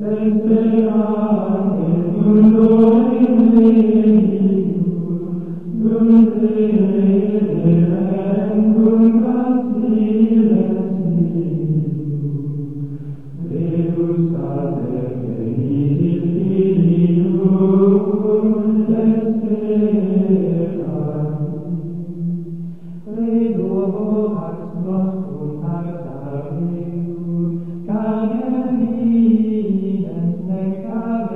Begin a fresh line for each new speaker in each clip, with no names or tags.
Thank you.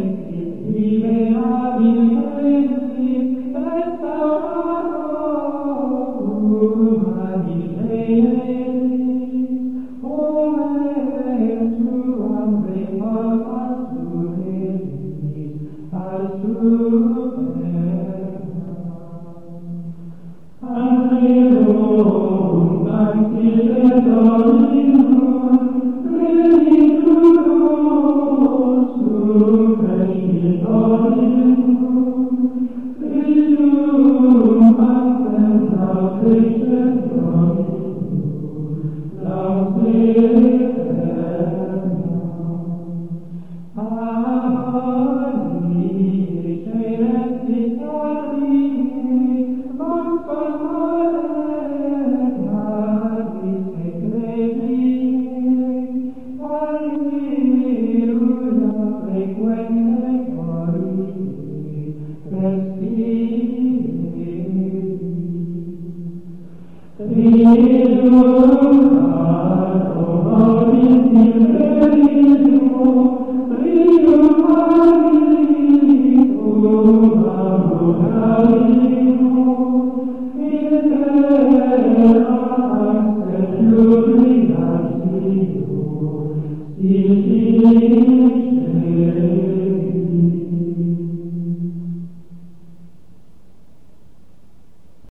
me in